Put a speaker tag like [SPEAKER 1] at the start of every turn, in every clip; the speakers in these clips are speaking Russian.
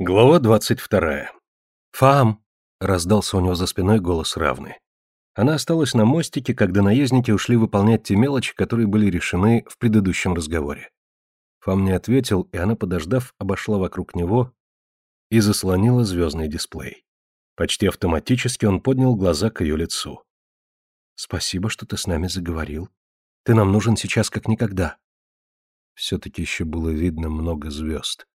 [SPEAKER 1] Глава двадцать вторая. «Фам!» — раздался у него за спиной голос равны. Она осталась на мостике, когда наездники ушли выполнять те мелочи, которые были решены в предыдущем разговоре. Фам не ответил, и она, подождав, обошла вокруг него и заслонила звездный дисплей. Почти автоматически он поднял глаза к ее лицу. «Спасибо, что ты с нами заговорил. Ты нам нужен сейчас как никогда». Все-таки еще было видно много звезд.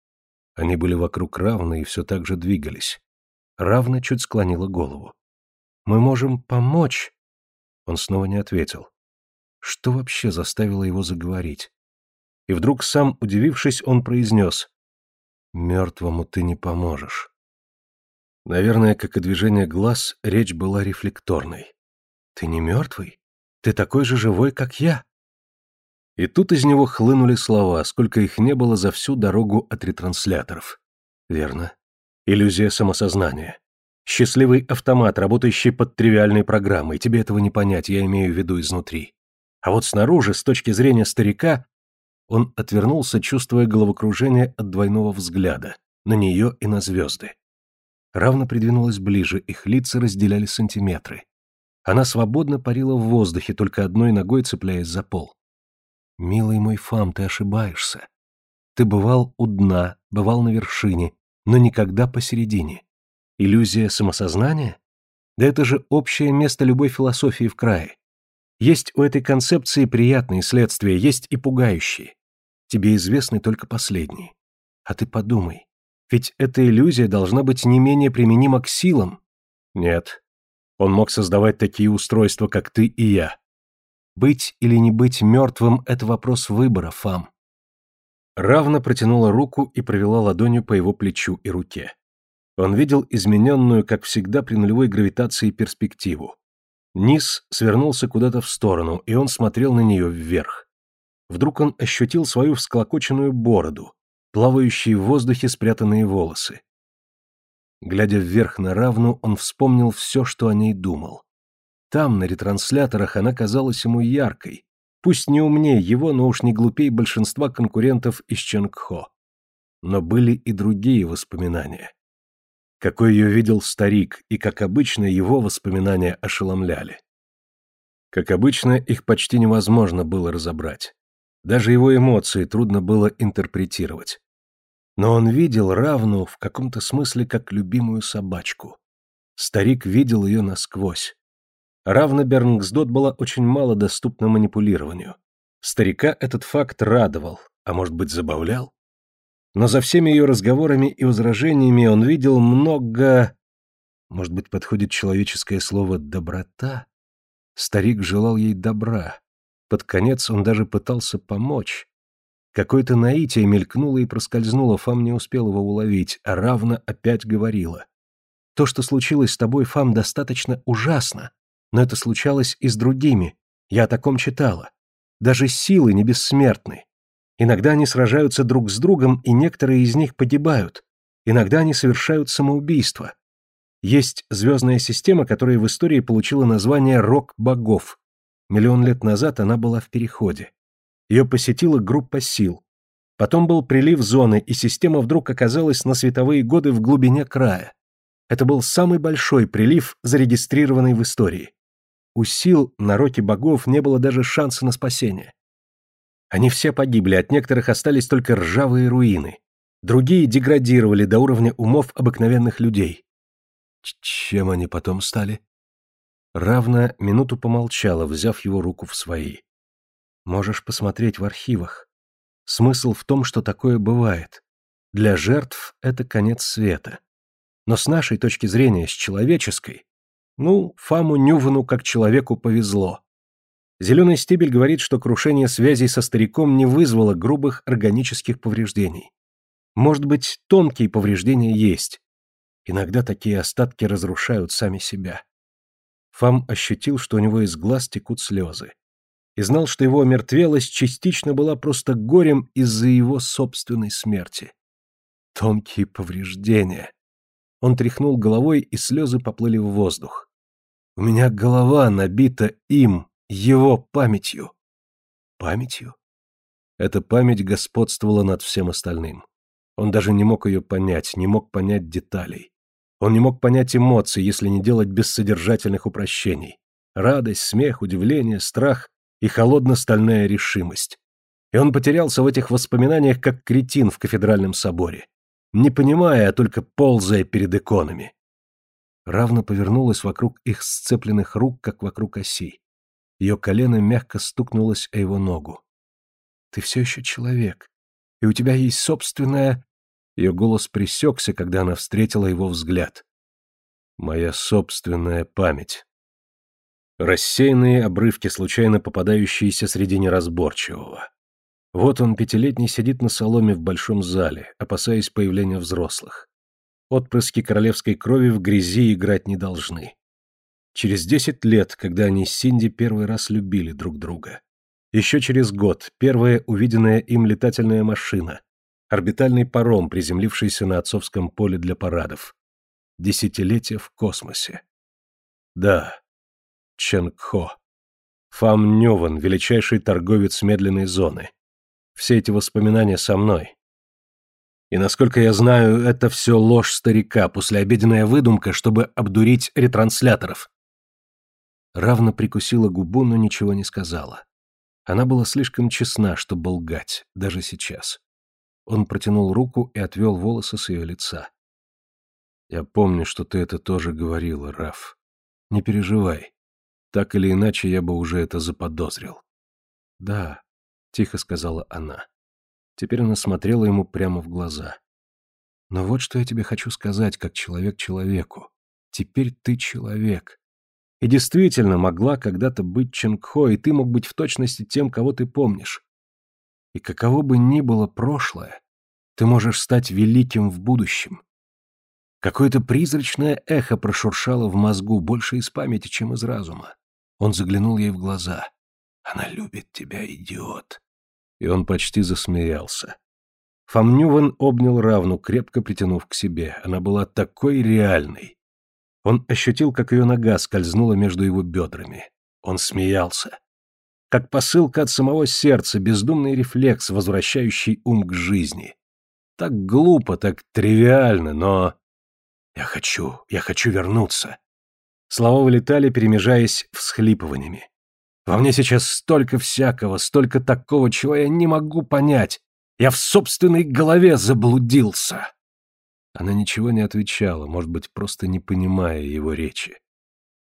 [SPEAKER 1] Они были вокруг равны и все так же двигались. Равна чуть склонила голову. «Мы можем помочь?» Он снова не ответил. Что вообще заставило его заговорить? И вдруг, сам удивившись, он произнес. «Мертвому ты не поможешь». Наверное, как и движение глаз, речь была рефлекторной. «Ты не мертвый? Ты такой же живой, как я?» И тут из него хлынули слова, сколько их не было за всю дорогу от ретрансляторов. Верно. Иллюзия самосознания. Счастливый автомат, работающий под тривиальной программой. Тебе этого не понять, я имею в виду изнутри. А вот снаружи, с точки зрения старика, он отвернулся, чувствуя головокружение от двойного взгляда, на нее и на звезды. Равно придвинулась ближе, их лица разделяли сантиметры. Она свободно парила в воздухе, только одной ногой цепляясь за пол. Милый мой Фам, ты ошибаешься. Ты бывал у дна, бывал на вершине, но никогда посередине. Иллюзия самосознания? Да это же общее место любой философии в крае. Есть у этой концепции приятные следствия, есть и пугающие. Тебе известны только последние. А ты подумай, ведь эта иллюзия должна быть не менее применима к силам. Нет. Он мог создавать такие устройства, как ты и я. Быть или не быть мертвым – это вопрос выбора, Фам. Равно протянула руку и провела ладонью по его плечу и руке. Он видел измененную, как всегда при нулевой гравитации, перспективу. Низ свернулся куда-то в сторону, и он смотрел на нее вверх. Вдруг он ощутил свою всклокоченную бороду, плавающие в воздухе спрятанные волосы. Глядя вверх на равну, он вспомнил все, что о ней думал. Там, на ретрансляторах, она казалась ему яркой. Пусть не умнее его, но уж не глупее большинства конкурентов из Ченгхо. Но были и другие воспоминания. Какой ее видел старик, и, как обычно, его воспоминания ошеломляли. Как обычно, их почти невозможно было разобрать. Даже его эмоции трудно было интерпретировать. Но он видел Равну в каком-то смысле как любимую собачку. Старик видел ее насквозь. Равно Бернгсдот была очень мало доступна манипулированию. Старика этот факт радовал, а может быть забавлял. Но за всеми ее разговорами и возражениями он видел много... Может быть, подходит человеческое слово «доброта»? Старик желал ей добра. Под конец он даже пытался помочь. Какое-то наитие мелькнуло и проскользнуло, Фам не успел его уловить, а равно опять говорила. «То, что случилось с тобой, Фам, достаточно ужасно. Но это случалось и с другими. Я о таком читала. Даже силы не бессмертны. Иногда они сражаются друг с другом, и некоторые из них погибают. Иногда они совершают самоубийство. Есть звездная система, которая в истории получила название «Рок богов». Миллион лет назад она была в переходе. Ее посетила группа сил. Потом был прилив зоны, и система вдруг оказалась на световые годы в глубине края. Это был самый большой прилив, зарегистрированный в истории. У сил на роке богов не было даже шанса на спасение. Они все погибли, от некоторых остались только ржавые руины. Другие деградировали до уровня умов обыкновенных людей. Чем они потом стали? Равна минуту помолчала, взяв его руку в свои. Можешь посмотреть в архивах. Смысл в том, что такое бывает. Для жертв это конец света. Но с нашей точки зрения, с человеческой, ну, Фаму Нювану как человеку повезло. Зеленый стебель говорит, что крушение связей со стариком не вызвало грубых органических повреждений. Может быть, тонкие повреждения есть. Иногда такие остатки разрушают сами себя. Фам ощутил, что у него из глаз текут слезы. И знал, что его омертвелость частично была просто горем из-за его собственной смерти. Тонкие повреждения. Он тряхнул головой, и слезы поплыли в воздух. У меня голова набита им, его памятью. Памятью? Эта память господствовала над всем остальным. Он даже не мог ее понять, не мог понять деталей. Он не мог понять эмоций, если не делать бессодержательных упрощений. Радость, смех, удивление, страх и холодно-стальная решимость. И он потерялся в этих воспоминаниях, как кретин в кафедральном соборе, не понимая, а только ползая перед иконами. Равно повернулась вокруг их сцепленных рук, как вокруг оси. Ее колено мягко стукнулось о его ногу. «Ты все еще человек, и у тебя есть собственная...» Ее голос пресекся, когда она встретила его взгляд. «Моя собственная память». Рассеянные обрывки, случайно попадающиеся среди неразборчивого. Вот он, пятилетний, сидит на соломе в большом зале, опасаясь появления взрослых. Отпрыски королевской крови в грязи играть не должны. Через десять лет, когда они с Синди первый раз любили друг друга. Еще через год первая увиденная им летательная машина, орбитальный паром, приземлившийся на отцовском поле для парадов. Десятилетие в космосе. Да, Ченгхо. Фам Нёван, величайший торговец медленной зоны. Все эти воспоминания со мной. И насколько я знаю, это все ложь старика, послеобеденная выдумка, чтобы обдурить ретрансляторов. Равно прикусила губу, но ничего не сказала. Она была слишком честна, чтобы лгать, даже сейчас. Он протянул руку и отвел волосы с ее лица. «Я помню, что ты это тоже говорила, Раф. Не переживай. Так или иначе, я бы уже это заподозрил». «Да», — тихо сказала она. Теперь она смотрела ему прямо в глаза. «Но вот что я тебе хочу сказать, как человек человеку. Теперь ты человек. И действительно могла когда-то быть Ченгхо, и ты мог быть в точности тем, кого ты помнишь. И каково бы ни было прошлое, ты можешь стать великим в будущем. Какое-то призрачное эхо прошуршало в мозгу, больше из памяти, чем из разума. Он заглянул ей в глаза. «Она любит тебя, идиот!» И он почти засмеялся. Фомнюван обнял Равну, крепко притянув к себе. Она была такой реальной. Он ощутил, как ее нога скользнула между его бедрами. Он смеялся. Как посылка от самого сердца, бездумный рефлекс, возвращающий ум к жизни. Так глупо, так тривиально, но... Я хочу, я хочу вернуться. Слова вылетали, перемежаясь всхлипываниями. Во мне сейчас столько всякого, столько такого, чего я не могу понять. Я в собственной голове заблудился. Она ничего не отвечала, может быть, просто не понимая его речи.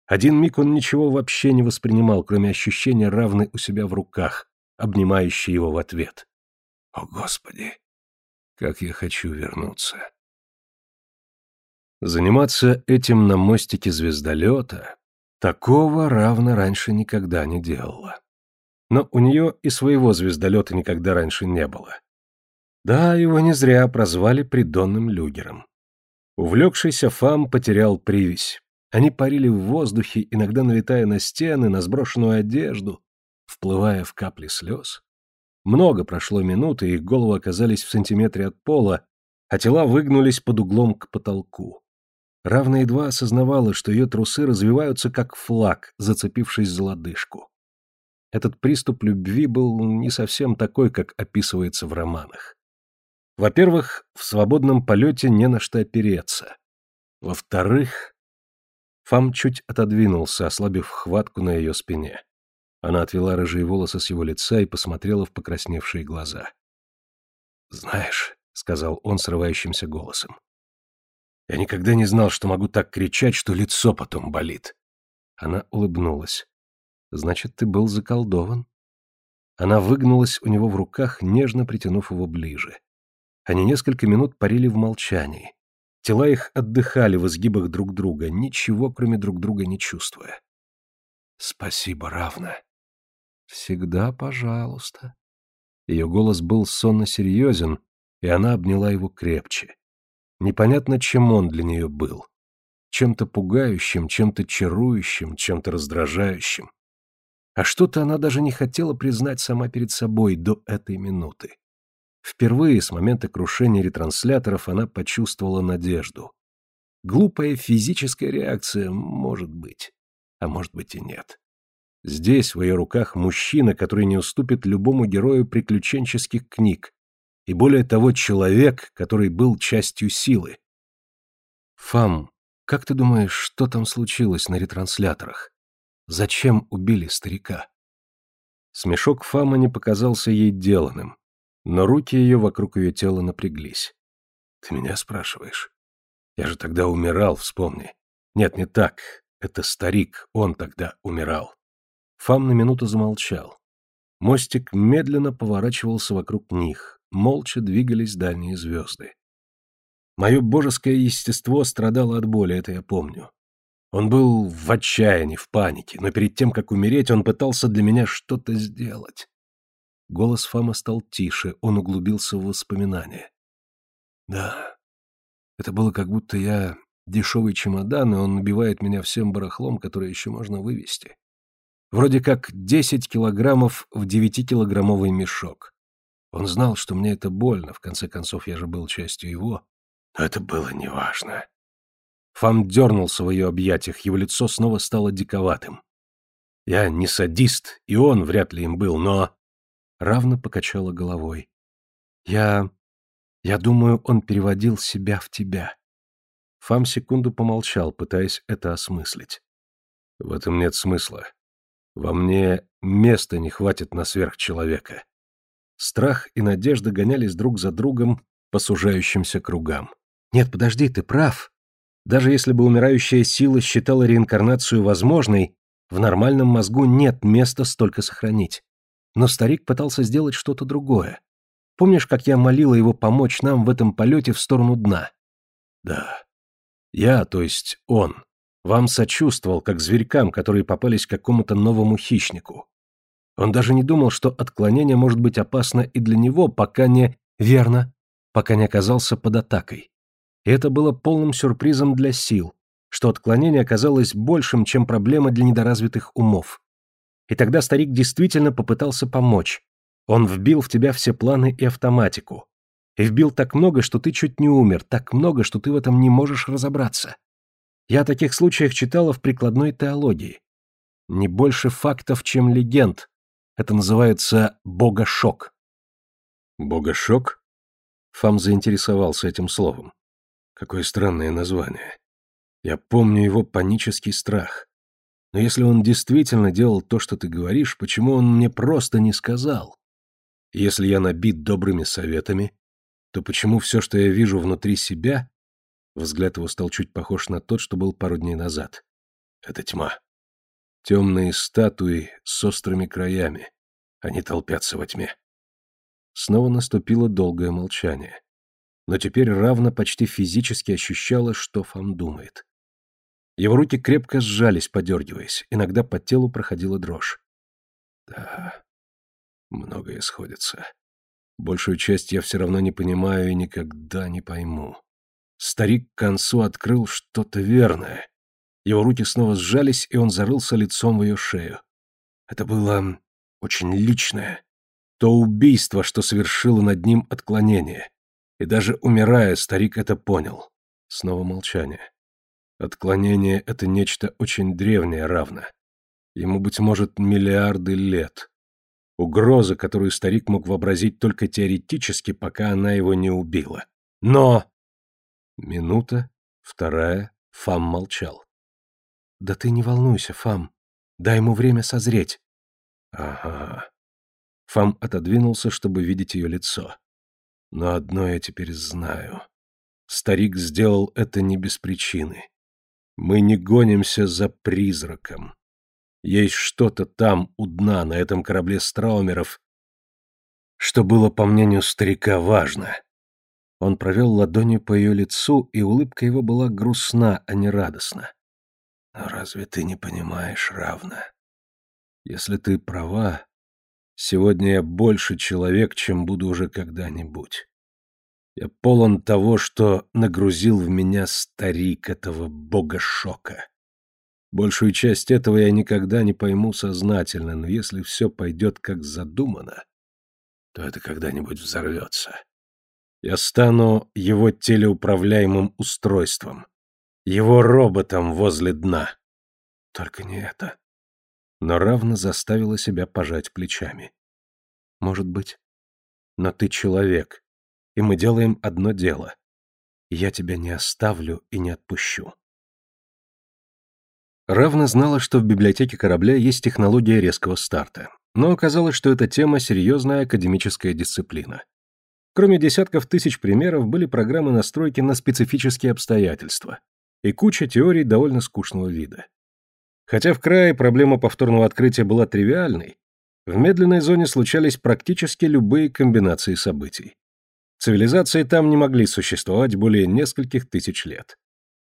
[SPEAKER 1] Один миг он ничего вообще не воспринимал, кроме ощущения равной у себя в руках, обнимающей его в ответ. «О, Господи! Как я хочу вернуться!» Заниматься этим на мостике звездолета такого равно раньше никогда не делала. Но у нее и своего звездолета никогда раньше не было. Да, его не зря прозвали придонным люгером. Увлекшийся Фам потерял привязь. Они парили в воздухе, иногда налетая на стены, на сброшенную одежду, вплывая в капли слез. Много прошло минут, и их головы оказались в сантиметре от пола, а тела выгнулись под углом к потолку. Равно едва осознавала, что ее трусы развиваются как флаг, зацепившись за лодыжку. Этот приступ любви был не совсем такой, как описывается в романах. Во-первых, в свободном полете не на что опереться. Во-вторых, Фам чуть отодвинулся, ослабив хватку на ее спине. Она отвела рыжие волосы с его лица и посмотрела в покрасневшие глаза. «Знаешь», — сказал он срывающимся голосом, — «я никогда не знал, что могу так кричать, что лицо потом болит». Она улыбнулась. «Значит, ты был заколдован?» Она выгнулась у него в руках, нежно притянув его ближе. Они несколько минут парили в молчании. Тела их отдыхали в изгибах друг друга, ничего кроме друг друга не чувствуя. «Спасибо, равно». «Всегда пожалуйста». Ее голос был сонно серьезен, и она обняла его крепче. Непонятно, чем он для нее был. Чем-то пугающим, чем-то чарующим, чем-то раздражающим. А что-то она даже не хотела признать сама перед собой до этой минуты. Впервые с момента крушения ретрансляторов она почувствовала надежду. Глупая физическая реакция, может быть, а может быть и нет. Здесь, в ее руках, мужчина, который не уступит любому герою приключенческих книг, и более того, человек, который был частью силы. Фам, как ты думаешь, что там случилось на ретрансляторах? Зачем убили старика? Смешок Фама не показался ей деланным, но руки ее вокруг ее тела напряглись. Ты меня спрашиваешь? Я же тогда умирал, вспомни. Нет, не так. Это старик, он тогда умирал. Фам на минуту замолчал. Мостик медленно поворачивался вокруг них, молча двигались дальние звезды. Мое божеское естество страдало от боли, это я помню. Он был в отчаянии, в панике, но перед тем, как умереть, он пытался для меня что-то сделать. Голос Фама стал тише, он углубился в воспоминания. Да, это было как будто я дешевый чемодан, и он набивает меня всем барахлом, которое еще можно вывести. Вроде как 10 килограммов в 9-килограммовый мешок. Он знал, что мне это больно, в конце концов я же был частью его. Но это было неважно. Фам дернулся в ее объятиях, его лицо снова стало диковатым. Я не садист, и он вряд ли им был, но... Равно покачала головой. Я... я думаю, он переводил себя в тебя. Фам секунду помолчал, пытаясь это осмыслить. В этом нет смысла. Во мне места не хватит на сверхчеловека. Страх и надежда гонялись друг за другом по сужающимся кругам. Нет, подожди, ты прав. Даже если бы умирающая сила считала реинкарнацию возможной, в нормальном мозгу нет места столько сохранить. Но старик пытался сделать что-то другое. Помнишь, как я молила его помочь нам в этом полете в сторону дна? Да. Я, то есть он, вам сочувствовал, как зверькам, которые попались какому-то новому хищнику. Он даже не думал, что отклонение может быть опасно и для него, пока не... Верно, пока не оказался под атакой. И это было полным сюрпризом для сил, что отклонение оказалось большим, чем проблема для недоразвитых умов. И тогда старик действительно попытался помочь. Он вбил в тебя все планы и автоматику. И вбил так много, что ты чуть не умер, так много, что ты в этом не можешь разобраться. Я о таких случаях читала в прикладной теологии. Не больше фактов, чем легенд. Это называется богошок. Богошок? Фам заинтересовался этим словом. Какое странное название. Я помню его панический страх. Но если он действительно делал то, что ты говоришь, почему он мне просто не сказал? Если я набит добрыми советами, то почему все, что я вижу внутри себя, Взгляд его стал чуть похож на тот, что был пару дней назад. Это тьма. Темные статуи с острыми краями. Они толпятся во тьме. Снова наступило долгое молчание. Но теперь равно почти физически ощущалось, что Фам думает. Его руки крепко сжались, подергиваясь. Иногда по телу проходила дрожь. Да, многое сходится. Большую часть я все равно не понимаю и никогда не пойму. Старик к концу открыл что-то верное. Его руки снова сжались, и он зарылся лицом в ее шею. Это было очень личное. То убийство, что совершило над ним отклонение. И даже умирая, старик это понял. Снова молчание. Отклонение — это нечто очень древнее равно. Ему, быть может, миллиарды лет. Угроза, которую старик мог вообразить только теоретически, пока она его не убила. Но Минута, вторая, Фам молчал. «Да ты не волнуйся, Фам. Дай ему время созреть». «Ага». Фам отодвинулся, чтобы видеть ее лицо. «Но одно я теперь знаю. Старик сделал это не без причины. Мы не гонимся за призраком. Есть что-то там, у дна, на этом корабле Страумеров, что было, по мнению старика, важно. Он провел ладонью по ее лицу, и улыбка его была грустна, а не радостна. «Но разве ты не понимаешь, равно? Если ты права, сегодня я больше человек, чем буду уже когда-нибудь. Я полон того, что нагрузил в меня старик этого бога шока. Большую часть этого я никогда не пойму сознательно, но если все пойдет как задумано, то это когда-нибудь взорвется. Я стану его телеуправляемым устройством, его роботом возле дна. Только не это. Но равно заставила себя пожать плечами. Может быть. Но ты человек. и мы делаем одно дело. Я тебя не оставлю и не отпущу. Равна знала, что в библиотеке корабля есть технология резкого старта, но оказалось, что эта тема – серьезная академическая дисциплина. Кроме десятков тысяч примеров, были программы настройки на специфические обстоятельства и куча теорий довольно скучного вида. Хотя в крае проблема повторного открытия была тривиальной, в медленной зоне случались практически любые комбинации событий. Цивилизации там не могли существовать более нескольких тысяч лет.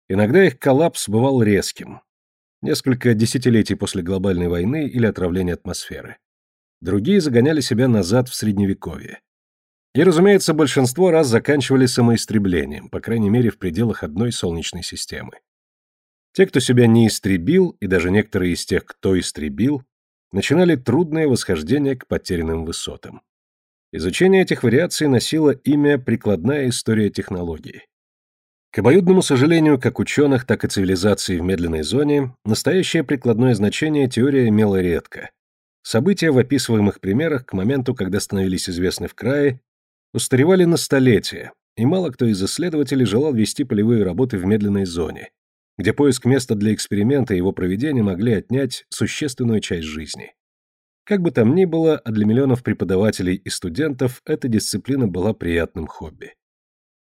[SPEAKER 1] Иногда их коллапс бывал резким, Несколько десятилетий после глобальной войны или отравления атмосферы. Другие загоняли себя назад в Средневековье. И, разумеется, большинство раз заканчивали самоистреблением, по крайней мере, в пределах одной Солнечной системы. Те, кто себя не истребил, и даже некоторые из тех, кто истребил, начинали трудное восхождение к потерянным высотам. Изучение этих вариаций носило имя «прикладная история технологии». К обоюдному сожалению как ученых, так и цивилизации в медленной зоне, настоящее прикладное значение теория имела редко. События в описываемых примерах к моменту, когда становились известны в крае, устаревали на столетия, и мало кто из исследователей желал вести полевые работы в медленной зоне, где поиск места для эксперимента и его проведения могли отнять существенную часть жизни. Как бы там ни было, а для миллионов преподавателей и студентов эта дисциплина была приятным хобби.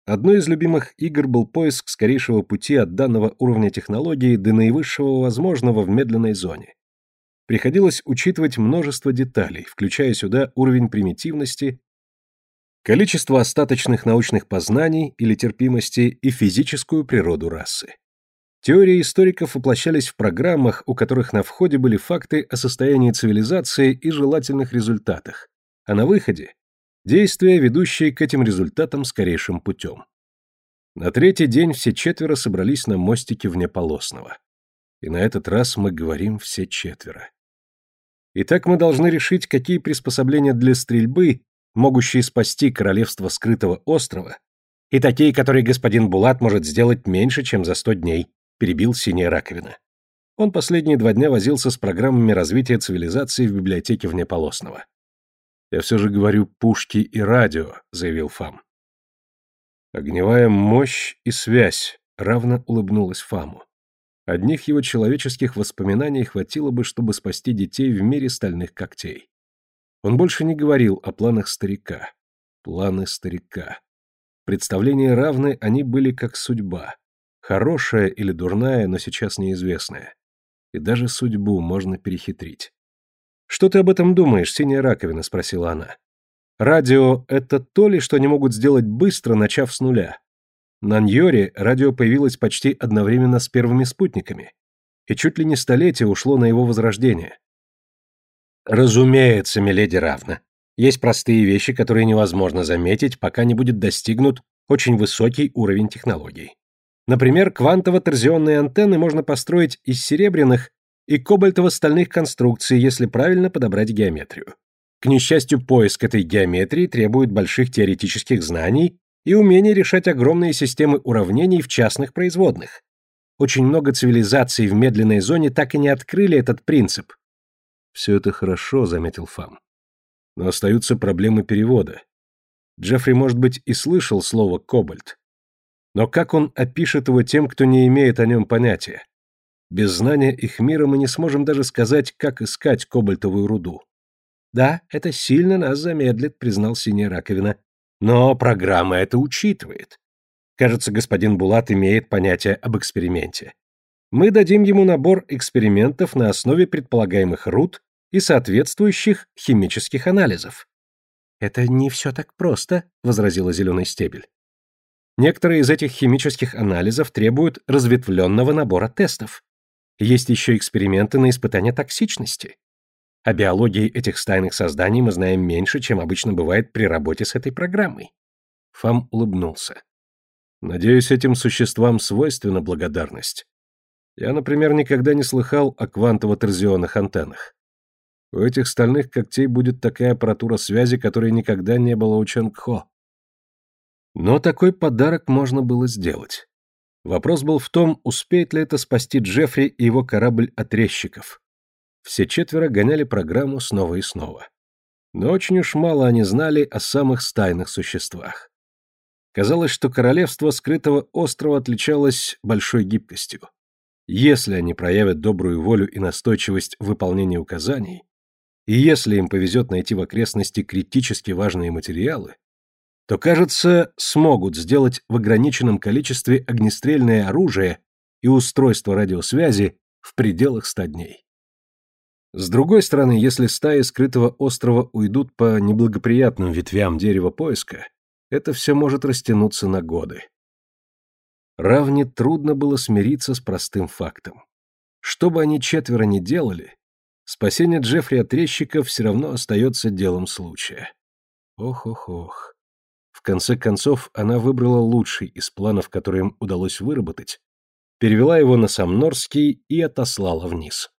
[SPEAKER 1] Одной из любимых игр был поиск скорейшего пути от данного уровня технологии до наивысшего возможного в медленной зоне. Приходилось учитывать множество деталей, включая сюда уровень примитивности, количество остаточных научных познаний или терпимости и физическую природу расы. Теории историков воплощались в программах, у которых на входе были факты о состоянии цивилизации и желательных результатах, а на выходе Действия, ведущие к этим результатам скорейшим путем. На третий день все четверо собрались на мостике внеполосного. И на этот раз мы говорим все четверо. Итак, мы должны решить, какие приспособления для стрельбы, могущие спасти королевство скрытого острова, и такие, которые господин Булат может сделать меньше, чем за сто дней, перебил синяя раковина. Он последние два дня возился с программами развития цивилизации в библиотеке Внеполосного. «Я все же говорю пушки и радио», — заявил Фам. Огневая мощь и связь равно улыбнулась Фаму. Одних его человеческих воспоминаний хватило бы, чтобы спасти детей в мире стальных когтей. Он больше не говорил о планах старика. Планы старика. Представления равны, они были как судьба. Хорошая или дурная, но сейчас неизвестная. И даже судьбу можно перехитрить. «Что ты об этом думаешь, синяя раковина?» – спросила она. «Радио – это то ли, что они могут сделать быстро, начав с нуля. На Ньоре радио появилось почти одновременно с первыми спутниками, и чуть ли не столетие ушло на его возрождение». «Разумеется, миледи равна. Есть простые вещи, которые невозможно заметить, пока не будет достигнут очень высокий уровень технологий. Например, квантово-торзионные антенны можно построить из серебряных и кобальтово-стальных конструкций, если правильно подобрать геометрию. К несчастью, поиск этой геометрии требует больших теоретических знаний и умения решать огромные системы уравнений в частных производных. Очень много цивилизаций в медленной зоне так и не открыли этот принцип. «Все это хорошо», — заметил Фам. «Но остаются проблемы перевода. Джеффри, может быть, и слышал слово «кобальт». Но как он опишет его тем, кто не имеет о нем понятия? Без знания их мира мы не сможем даже сказать, как искать кобальтовую руду. Да, это сильно нас замедлит, признал синяя раковина. Но программа это учитывает. Кажется, господин Булат имеет понятие об эксперименте. Мы дадим ему набор экспериментов на основе предполагаемых руд и соответствующих химических анализов. Это не все так просто, возразила зеленый стебель. Некоторые из этих химических анализов требуют разветвленного набора тестов. Есть еще эксперименты на испытание токсичности. О биологии этих стайных созданий мы знаем меньше, чем обычно бывает при работе с этой программой. Фам улыбнулся. Надеюсь, этим существам свойственна благодарность. Я, например, никогда не слыхал о квантово-торзионных антеннах. У этих стальных когтей будет такая аппаратура связи, которой никогда не было у Ченгхо. Но такой подарок можно было сделать. Вопрос был в том, успеет ли это спасти Джеффри и его корабль от резчиков. Все четверо гоняли программу снова и снова. Но очень уж мало они знали о самых стайных существах. Казалось, что королевство скрытого острова отличалось большой гибкостью. Если они проявят добрую волю и настойчивость в выполнении указаний, и если им повезет найти в окрестности критически важные материалы, то, кажется, смогут сделать в ограниченном количестве огнестрельное оружие и устройство радиосвязи в пределах ста дней. С другой стороны, если стаи скрытого острова уйдут по неблагоприятным ветвям дерева поиска, это все может растянуться на годы. Равне трудно было смириться с простым фактом. Что бы они четверо ни делали, спасение Джеффри от резчиков все равно остается делом случая. Ох-ох-ох. В конце концов, она выбрала лучший из планов, которые им удалось выработать, перевела его на Самнорский и отослала вниз.